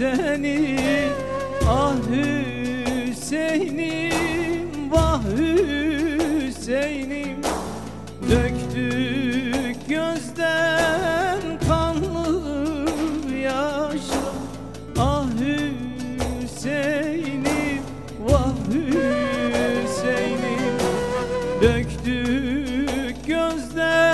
seni Ah Hüseyin'im vah Hüseyin'im. Döktük gözden kanlı yaşlar Ah Hüseyin'im vah Hüseyin'im. Döktük gözden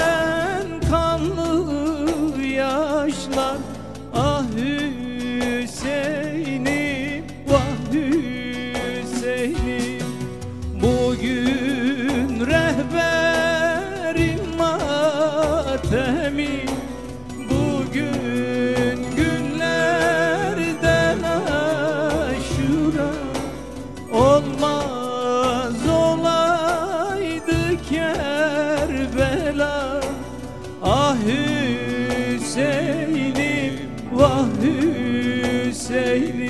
Hüseyin'im vah Hüseyin'im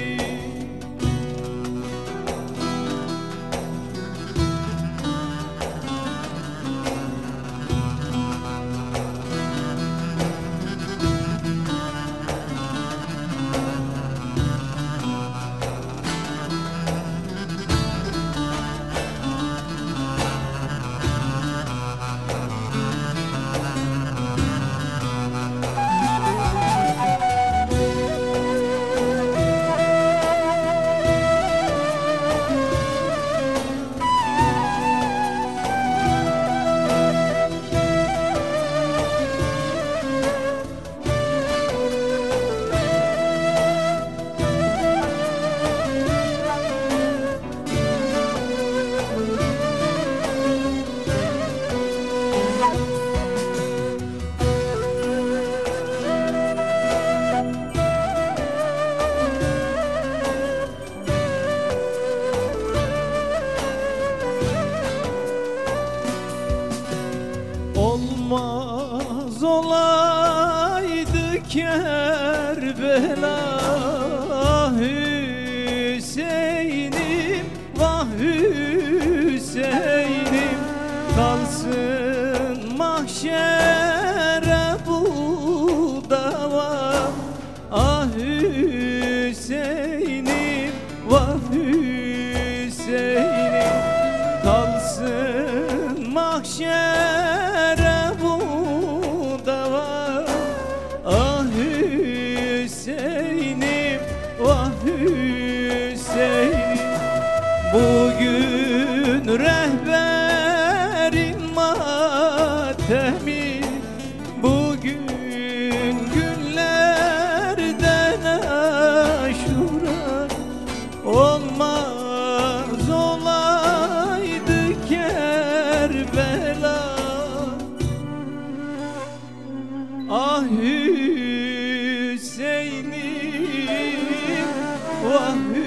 Olmaz olaydı Kerbela Bugün rehberim matemi. Bugün günlerden aşura Olmaz olaydı Kerbela. Ah Hüseyin'im Vah Hüseyin'im